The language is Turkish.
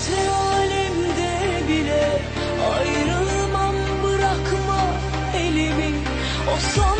Öte bile ayrılmam bırakma elimi. O son